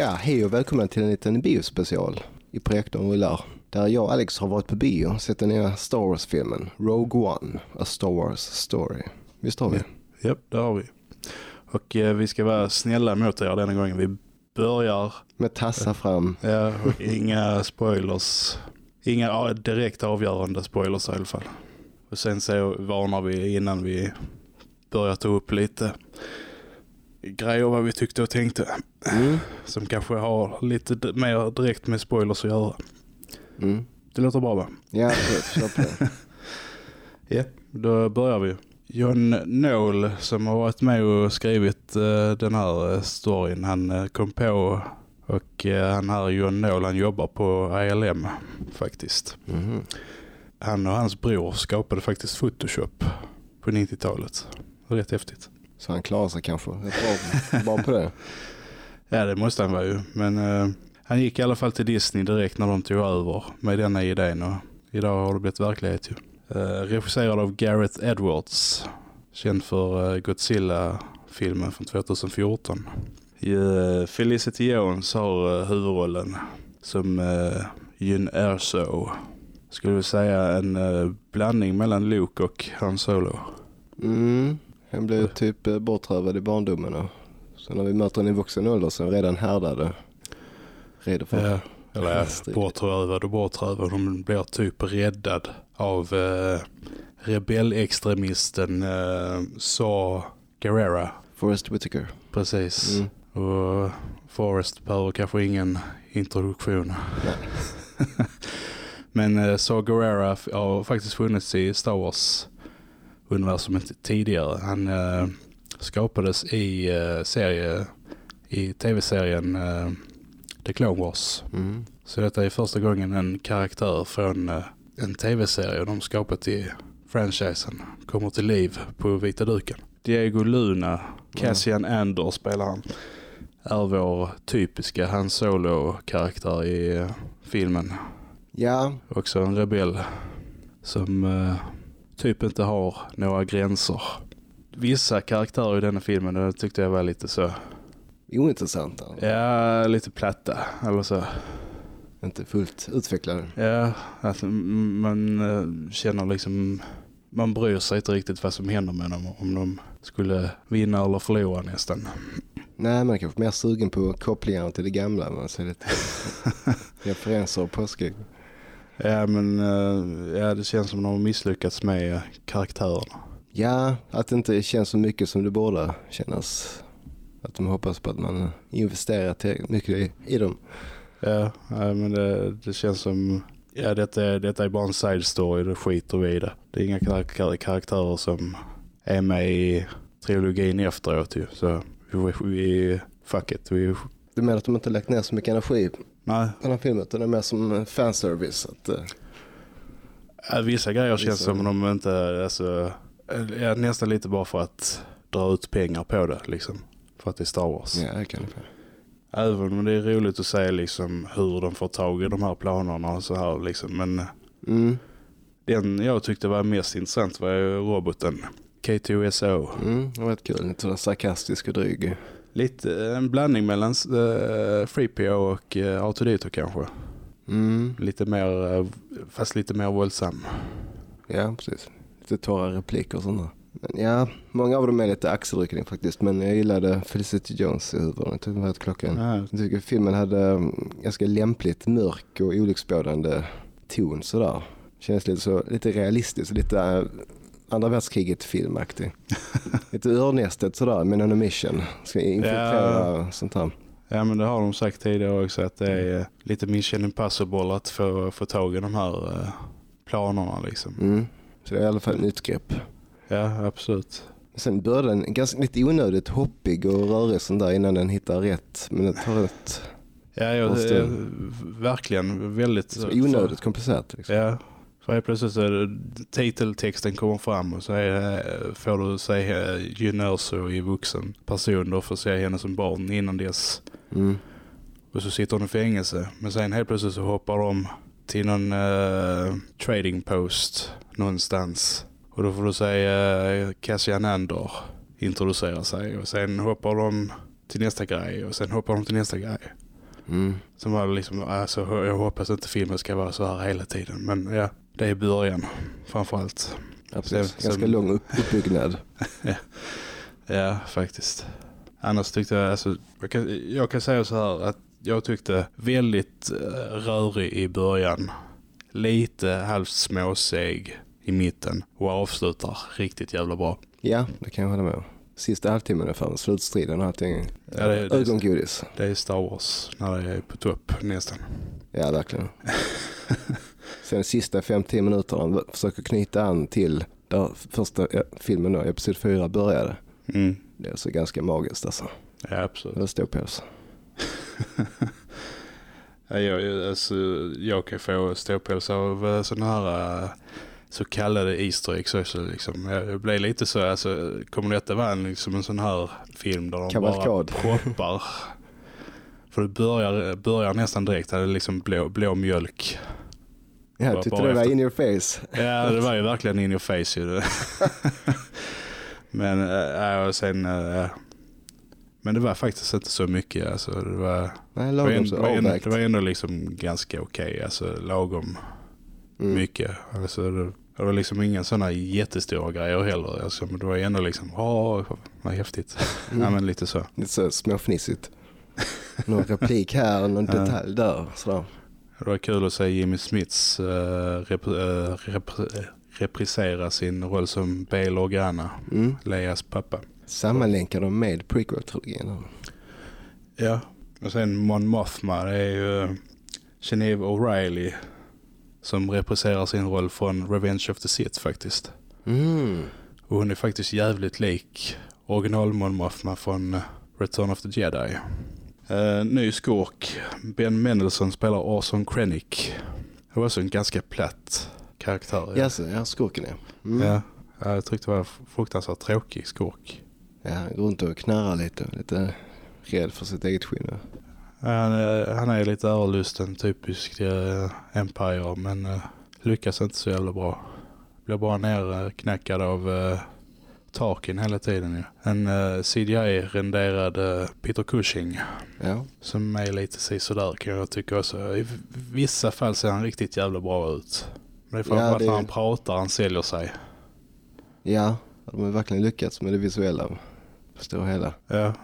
Ja, hej och välkommen till en liten biospecial i projektorn rullar. Där jag och Alex har varit på bio och sett den nya Star Wars-filmen Rogue One, A Star Wars Story. Visst har vi? Ja, det har vi. Och eh, vi ska vara snälla mot er denna gången. Vi börjar... Med tassa fram. Ja, inga spoilers. Inga direkt avgörande spoilers i alla fall. Och sen så varnar vi innan vi börjar ta upp lite grejer vad vi tyckte och tänkte. Mm. Som kanske har lite mer direkt med spoilers att göra. Mm. Det låter bra va? Ja, absolut. Ja, då börjar vi. John Knoll som har varit med och skrivit eh, den här eh, storyn. Han eh, kom på och han här John Knoll han jobbar på ILM faktiskt. Mhm. Han och hans bror skapade faktiskt Photoshop på 90-talet. Rätt häftigt. Så han klarar sig kanske. Jag bra på det. Ja det måste han vara ju. Men eh, han gick i alla fall till Disney direkt när de tog över med denna idén och idag har det blivit verklighet ju. Eh, regisserad av Gareth Edwards. Känd för eh, Godzilla-filmen från 2014. Uh, Felicity Jones har eh, huvudrollen som uh, Jyn Erso. Skulle vi säga en eh, blandning mellan Luke och Han Solo. Mm. Han blev typ eh, bortrövad i barndomen. Och så när vi möter henne i vuxen ålder så är hon redan härdade. Redo för Ja, eller Strid. bortrövad och bortrövad. Hon blir typ räddad av eh, rebellextremisten eh, Saw Gerrera. Forrest Whitaker. Precis. Mm. Och Forrest behöver kanske ingen introduktion. Men eh, Saw Gerrera har faktiskt funnits i Star Wars-universumet tidigare. Han eh, skapades i eh, serie i tv-serien eh, The Clone Wars. Mm. Så detta är första gången en karaktär från eh, en tv-serie de skapat i franchisen kommer till liv på vita duken. Diego Luna, Cassian Andor spelar han. Är vår typiska Han Solo-karaktär i eh, filmen. Ja, Också en rebell som eh, typ inte har några gränser. Vissa karaktärer i denna filmen det tyckte jag var lite så, ointressanta. ja lite platta eller så. Inte fullt utvecklade. Ja, alltså, man eh, känner liksom man bryr sig inte riktigt vad som händer med dem om de skulle vinna eller förlora nästan. Nej, man är kanske mer sugen på kopplingar till det gamla. Man ser lite referenser och påskägg. Ja, men eh, ja, det känns som de har misslyckats med karaktärerna. Ja, att det inte känns så mycket som det borde kännas. Att de hoppas på att man investerar tillräckligt mycket i, i dem. Ja, ja, men det, det känns som ja, detta, är, detta är bara en side story, det skiter vi i det. Det är inga kar- karaktärer som är med i trilogin efteråt ju. Så vi, vi fuck it. Vi, Du menar att de inte lagt ner så mycket energi nej, den här filmen? Det är mer som fanservice. Att, Ja, vissa grejer känns Vissa- som de inte, alltså, ja, nästan lite bara för att dra ut pengar på det liksom. För att det är Star Wars. ja, det kan det. Även om det är roligt att se liksom hur de får tag i de här planerna och så här liksom. Men Mm, den jag tyckte var mest intressant var roboten. K2SO. mm, det var rätt kul. Lite sarkastisk och dryg. Lite en blandning mellan uh, FreePO och uh, R2D2 kanske. Mm, Lite mer, eh, fast lite mer våldsam. ja, precis. Lite torra repliker och sånt. Men ja, många av dem är lite axelryckning faktiskt. Men jag gillade Felicity Jones i huvudrollen. Jag tyckte den var rätt klockren. Ja, Jag tycker filmen hade mm, ganska lämpligt mörk och olycksbådande ton sådär. Känns lite så lite realistiskt, lite andra världskriget filmaktig. lite örnästet sådär, men on a mission. Ska infiltrera sånt här. Ja men det har de sagt tidigare också att det är eh, lite mission impossible att få, få tag i de här eh, planerna liksom. Mm. Så det är i alla fall ett nytt grepp. Ja absolut. Sen började den ganska lite onödigt hoppig och rörig sån där innan den hittar rätt. Men det tar rätt Ja jag, eh, verkligen väldigt så onödigt komplicerat. Liksom. Ja. För helt plötsligt så det, titeltexten kommer fram och så är det, får du se Junerso i vuxen person. Då får se henne som barn innan dess. Mm. Och så sitter hon i fängelse. Men sen helt plötsligt så hoppar de till någon eh, trading post någonstans. Och då får du säga uh, Cassian Andor introducera sig. Och sen hoppar de till nästa grej. Och sen hoppar de till nästa grej. Mm. Som var liksom, alltså, jag hoppas inte filmen ska vara så här hela tiden. Men ja, det är början framförallt. Absolut. Sen- Ganska sen- lång upp, uppbyggnad. Ja, faktiskt. Annars tyckte jag, alltså, jag kan, jag kan säga så här att jag tyckte väldigt eh, rörig i början. Lite halvt småseg i mitten och avslutar riktigt jävla bra. Ja, det kan jag hålla med om. Sista halvtimmen ungefär, slutstriden och allting. Ja, det- det- Ögongodis. Det är Star Wars när det är på topp nästan. Ja, verkligen. Sen sista 50 minuterna försöker knyta an till där första ja, filmen då, episod 4 började. Mm. Det är alltså ganska magiskt alltså. Ja, absolut. Det står. Ja, jag, alltså, jag kan få ståpäls av sådana här eh, så kallade Easter eggs också. Liksom. Jag blev lite så, alltså, kommer detta vara en, liksom en sån här film där de Kavalkad. bara proppar? För det börjar, börjar nästan direkt, det är liksom blå, blå mjölk. Jag tyckte det var in your face. Ja, det var ju verkligen in your face ju. Men, äh, och sen, äh, men det var faktiskt inte så mycket. Alltså, det var... Nej, lagom det, var avvägt. det var ändå liksom ganska okej, alltså lagom Mm. mycket. Alltså det, det var liksom inga sådana jättestora grejer heller. Alltså, men det var ändå liksom, åh vad häftigt. Mm. Ja men lite så. Lite så småfnissigt. Någon replik här, någon detalj där. Sådär. Det var kul att se Jimmy Smiths uh, rep, uh, rep, eh, reprisera sin roll som Bail Organa, Mm. Leias pappa. Sammanlänkar de med prequel-trilogin. Ja. Och sen Mon Mothma, det är ju Geneve O'Reilly som repriserar sin roll från Revenge of the Sith faktiskt. Mm. Och hon är faktiskt jävligt lik original Mon Mothma från eh, Return of the Jedi. Uh, ny skurk. Ben Mendelsohn spelar Orson Krennic. Det var också en ganska platt karaktär. Ja, så, ja, skurken ja. Mm. ja. ja. Jag tyckte det var fruktansvärt tråkig skurk. Ja, han går runt och knarrar lite. Lite rädd för sitt eget skinn. Han, är- han är lite överlusten, typisk uh, Empire, men uh, lyckas inte så jävla bra. Blir bara nerknackad av uh, Tarkin hela tiden. Ja. En uh, CGI-renderad uh, Peter Cushing. Ja. Som är lite sådär kan jag tycka också. I vissa fall ser han riktigt jävla bra ut. Men det är framförallt det- när han pratar, han säljer sig. Ja, de har verkligen lyckats med det visuella. Stora hela. Ja,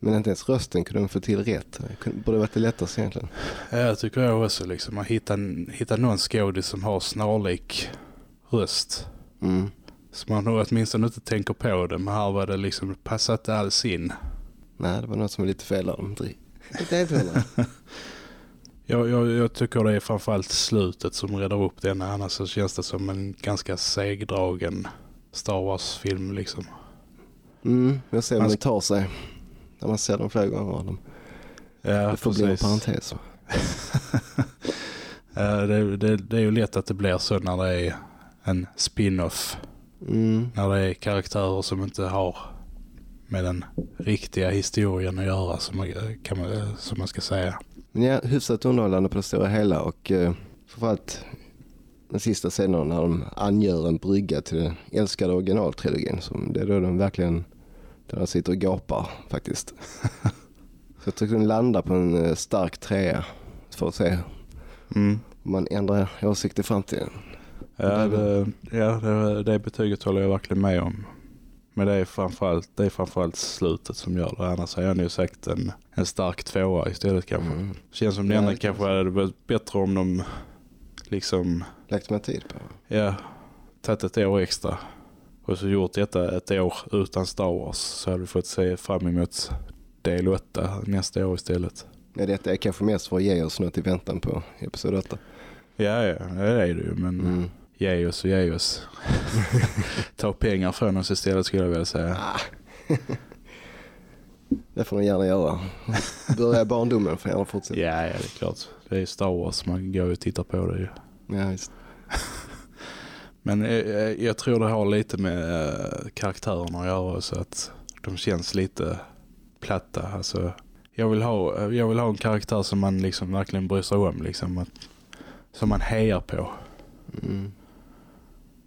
Men inte ens rösten kunde de få till rätt. Det borde varit det lättaste egentligen. ja jag tycker jag också liksom. Att hitta, hitta någon skådis som har snarlik röst. Mm. Så man nog åtminstone inte tänker på det. Men här var det liksom, det passade inte alls in. Nej, det var något som var lite fel där. Inte inte helt hundra. Jag, jag, jag tycker det är framförallt slutet som räddar upp den. Annars så känns det som en ganska segdragen Star Wars-film liksom. Mm, jag ser om Man sk- tar sig. När man ser dem flera gånger. De, Ja, det får bli en precis. parentes. Det, det, det är ju lätt att det blir så när det är en spin-off. Mm. När det är karaktärer som inte har med den riktiga historien att göra som man, kan man, som man ska säga. Men ja, hyfsat underhållande på det stora hela och eh, framförallt den sista scenen när de angör en brygga till den älskade originaltrilogin. Som det är då de verkligen, där de sitter och gapar faktiskt. Så jag tycker den landar på en eh, stark trea för att se Mm. om man ändrar åsikt i framtiden. Ja, det, ja det, det betyget håller jag verkligen med om. Men det är framförallt, det är framförallt slutet som gör det. Annars har jag nog sagt en, en stark tvåa istället kanske. Mm. Känns som det Ja, det kanske hade varit bättre om de liksom, Lagt med tid på. ja, tagit ett år extra. Och så gjort detta ett år utan Star Wars. Så hade vi fått se fram emot del 8 nästa år istället. Ja, detta är kanske mest för att ge oss något i väntan på episod 8. Ja, ja, det är det ju. Men Mm. ge oss och ge oss. Ta pengar från oss istället skulle jag vilja säga. Ah. det får de gärna göra. Börja barndomen får gärna fortsätta. Ja, ja, det är klart. Det är Star Wars, man går och tittar på det ju. Ja, visst. Men eh, eh, jag tror det har lite med eh, karaktärerna att göra så att de känns lite platta. Alltså, jag, vill ha, jag vill ha en karaktär som man liksom verkligen bryr sig om. Liksom, att, som man hejar på. Mm.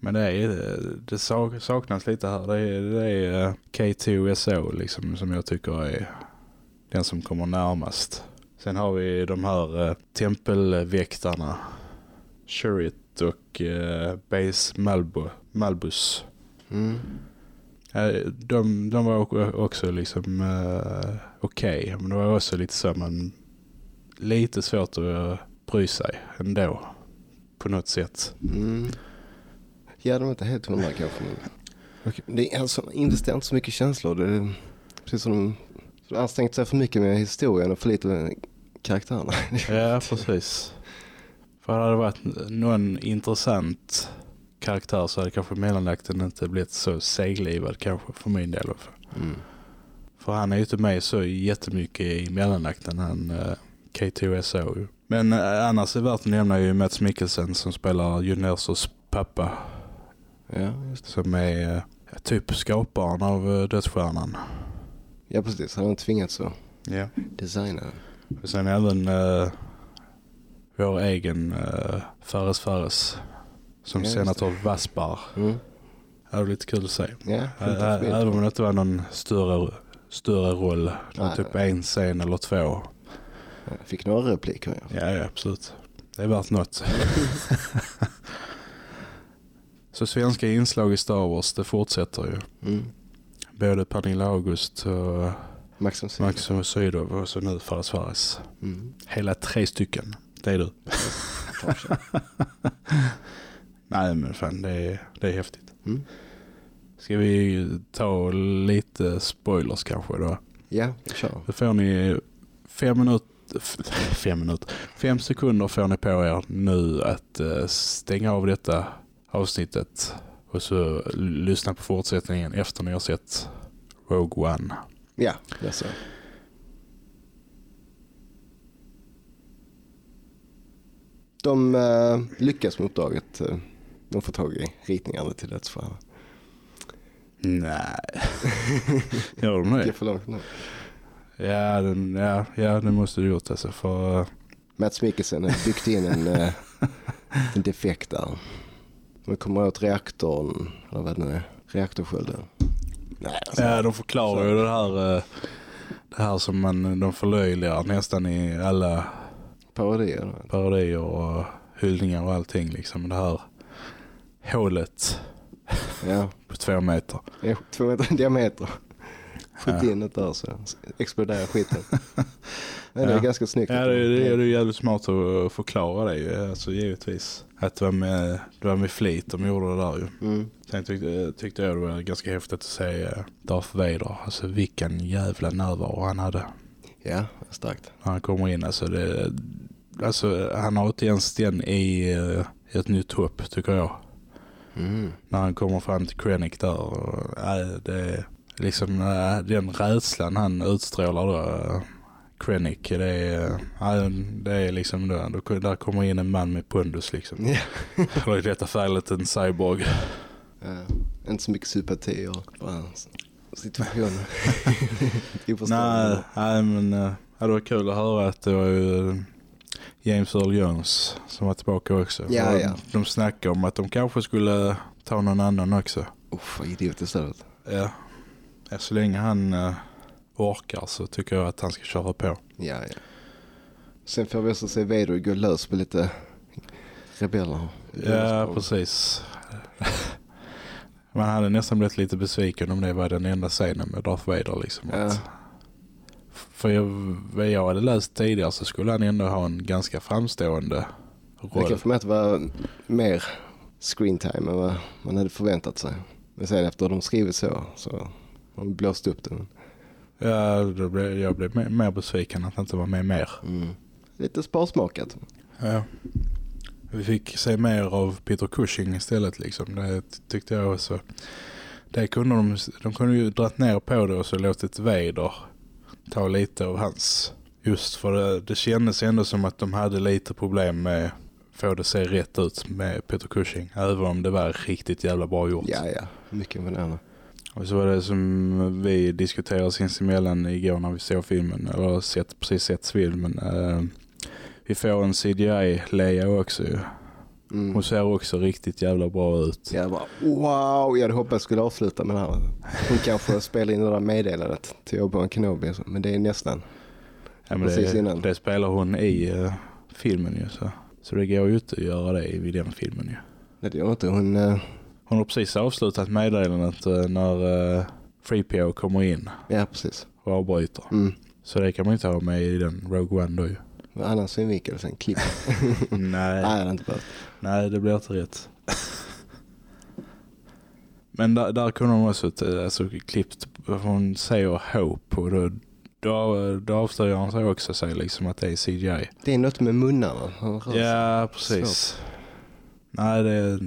Men det, är, det sak- saknas lite här. Det är, det är eh, K2SO liksom, som jag tycker är den som kommer närmast Sen har vi de här eh, tempelväktarna. Shurit och eh, Base Malbu, Malbus. Mm. Eh, de, de var också liksom eh, okej. Men det var också lite så men lite svårt att bry sig ändå. På något sätt. Mm. Ja, de är inte helt hundra kanske. Men... Det är alltså, investerar inte så mycket känslor. Det är precis som de ansträngt sig för mycket med historien och för lite med karaktärerna. Ja, precis. För hade det varit någon intressant karaktär så hade kanske mellanakten inte blivit så seglivad kanske för min del. Mm. För han är ju inte med så jättemycket i mellanakten, han uh, K2SO. Men uh, annars är värt att nämna ju Mats Mikkelsen som spelar Junersos pappa. Ja, just det. Som är uh, typ skaparen av uh, Dödsstjärnan. Ja, precis. Han har tvingat så. Ja. Designa. Och sen även uh, vår egen uh, Fares Fares. Som Ja, senator Vaspar. Mm. Det är lite kul att se. Ja, Även om det inte var någon större, större roll. Var Nej, typ nej. en scen eller två. Fick några repliker. Ja. Ja, absolut. Det är värt något. Så svenska inslag i Star Wars, det fortsätter ju. Mm. Både Pernilla August och Max von Sydow. Och så nu Fares Fares. Mm. Hela tre stycken. Det är du. Nej men fan, det är, det är häftigt. Mm. Ska vi ta lite spoilers kanske då? Ja, kör. Då får ni fem minuter, fem minuter, fem sekunder får ni på er nu att eh, stänga av detta avsnittet och så lyssna på fortsättningen efter ni har sett Rogue One. Ja, jag så. De eh, lyckas med uppdraget. eh, de får tag i ritningarna till dödsfall. Nej, gör de Det är det? för långt nu. Ja, den, ja, ja, det måste du gjort alltså för Mats Mikkelsen har byggt in en, eh, en defekt där. Man kommer åt reaktorn, eller vad det nu är, reaktorskölden. Nej, alltså, Ja, de förklarar ju det här, eh, det här som man, de förlöjligar nästan i alla parodier. parodier och hyllningar och allting. Liksom det här hålet Ja, på två meter. Ja, två meter i diameter. Skjut in ett där så exploderar skiten. Men det är ganska snyggt. Ja, det, är- det är ju jävligt smart att förklara det ju, alltså givetvis. Att det var med, det var med flit de gjorde det där ju. Mm. Sen tyckte, tyckte jag det var ganska häftigt att se eh, Darth Vader. Alltså vilken jävla närvaro han hade. Ja, starkt. När han kommer in, alltså det... Alltså han har inte ens den i eh, ett nytt hopp tycker jag. Mm. när han kommer fram till Krennic där. Och, äh, det liksom äh, den rädslan han utstrålar då. Äh, Krennic, det är, äh, det är liksom då, då, där kommer in en man med pundus liksom. Ja. Eller i detta fallet en cyborg. Ja, inte så mycket sympati och bara situationen. Nej, nej men ja, det var kul att höra att det var ju James Earl Jones som var tillbaka också. Ja, ja. De snackade om att de kanske skulle ta någon annan också. Uff, vad idiot istället. Ja. Så länge han äh, orkar så tycker jag att han ska köra på. Ja, ja. Sen får vi också se Vader gå lös på lite rebeller. Ja, precis. Man hade nästan blivit lite besviken om det var den enda scenen med Darth Vader. Liksom. Ja. För jag, vad jag hade läst tidigare så skulle han ändå ha en ganska framstående roll. kan få med att det var mer screen time än vad man hade förväntat sig. Men sen efter de skrivit så, så har de blåst upp den. Ja, då blev, jag blev mer, besviken att inte var med mer. Mm. Lite sparsmakat. Ja. Vi fick se mer av Peter Cushing istället liksom. Det tyckte jag också. Det kunde de, de kunde ju dratt ner på det och så låtit Vader ta lite av hans. Just för det, det kändes ändå som att de hade lite problem med få det se rätt ut med Peter Cushing. Även om det var riktigt jävla bra gjort. Ja, ja. Mycket imponerande. Och så var det som vi diskuterade sinsemellan igår när vi såg filmen. Eller sett, precis sett filmen. Eh, vi får en CGI-Leia också ju. Mm. Hon ser också riktigt jävla bra ut. Jag bara, wow, jag hade hoppats jag skulle avsluta med det här. Hon kanske spelar in det där meddelandet till Obi-Wan Kenobi, men det är nästan. Ja, men Precis det, innan. det spelar hon i uh, filmen ju. Så. så det går ju inte att göra det vid den filmen ju. Nej, det gör inte. Hon... eh, Hon har precis avslutat meddelandet uh, när uh, FreePO kommer in ja, precis. och avbryter. Mm. Så det kan man inte ha med i den Rogue One då ju. Annan synvinkel sen klipp. Nej, Nej, det inte behövt. nej det blir inte rätt. Men där, där kunde de också eh, alltså, klippt, hon säger Hope och då, då, då avslöjar han sig också sig liksom att det är CGI. Det är något med munnarna. Ja, precis. Nej, det,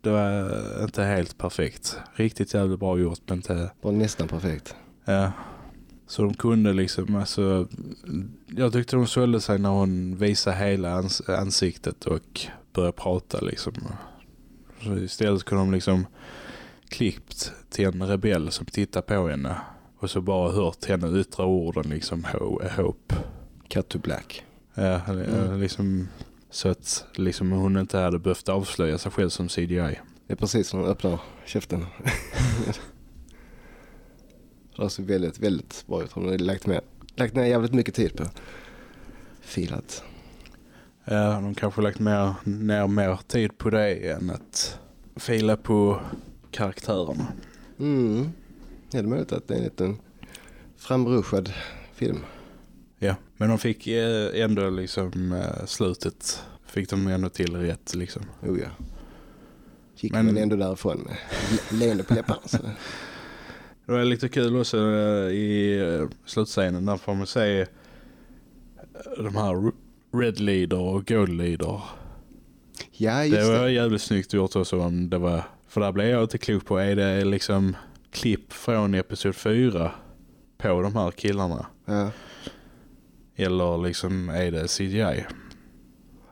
det var inte helt perfekt. Riktigt jävligt bra gjort, men inte... Bara nästan perfekt. Ja. Så de kunde liksom, alltså... Jag tyckte de sålde sig när hon visade hela ans ansiktet och började prata liksom. Så istället kunde de liksom klippt till en rebell som tittar på henne och så bara hört henne yttra orden liksom ho- hope. Cut to black. Ja, Mm. liksom så att liksom hon inte hade behövt avslöja sig själv som CGI. Det är precis som hon öppnar käften. det ser väldigt, väldigt bra ut. Hon har lagt, med, lagt ner jävligt mycket tid på filat. Ja, de kanske lagt mer, ner mer tid på det än att fila på karaktärerna. Mm. Ja, det är möjligt att det är en liten framruschad film. Ja, men de fick eh, ändå liksom eh, slutet fick de ändå till rätt liksom. Oh ja. Gick Men- ändå därifrån med le- leende på läpparna. Så. Det var lite kul också eh, i slutscenen där får man se de här Red Leader och Gold Leader. Ja, just Det var det. jävligt snyggt gjort också om det var, för där blev jag inte klok på, är det liksom klipp från episod 4 på de här killarna? Ja. Eller liksom är det CGI?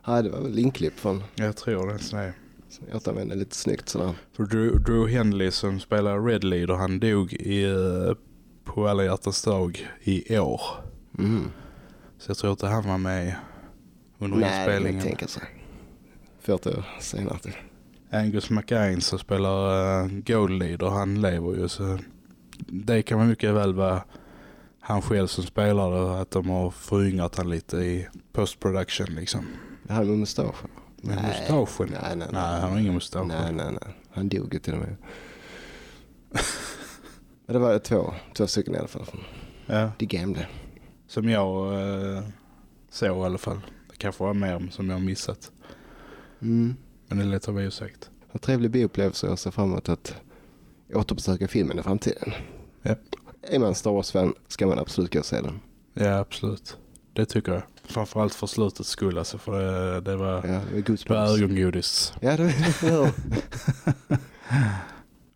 ja, det var väl inklipp från Jag tror det. Så det. som jag återanvände lite snyggt sådär. För Drew, Drew Henley som spelar Red Leader, han dog i, eh, på alla hjärtans dag i år. Mm. Så jag tror inte han var med under Nej, det kan jag inspelningen. tänka sig. 40 år senare. Typ. Angus McGain som spelar uh, Gold Leader, han lever ju så det kan man mycket väl vara han själv som spelar det, att de har föryngrat han lite i post-production liksom. Det här med mustaschen. Med Nej. mustaschen? Nej, nej, nej. Nej, han har ingen mustasch. Nej, nej, nej. Han dog ju till och med. Det var två, två stycken i alla fall. Ja, De gamla. som jag uh, såg i alla fall. Det kanske var mer som jag har missat. Mm. Men det låter vi osagt. En trevlig bioupplevelse och jag ser fram emot att återbesöka filmen i framtiden. Ja. Är man Star Wars-fan ska man absolut gå och se den. Ja, absolut. Det tycker jag. Framförallt för slutets skull alltså, för det, det var, Ja, det var det ögongodis. Ja, det var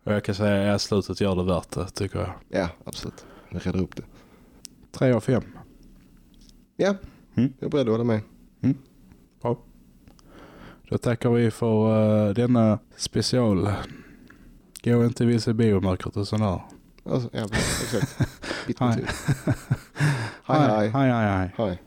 Och jag kan säga att slutet gör det värt det, tycker jag. Ja, absolut. Jag räddar upp det. Tre av fem. Ja, Mm. jag är beredd att hålla med. Då tackar vi för uh, denna special. Gå inte vilse biomörkret och sådär. Alltså, ja, exakt. Hej, hej. Hej, hej, hej. Hej.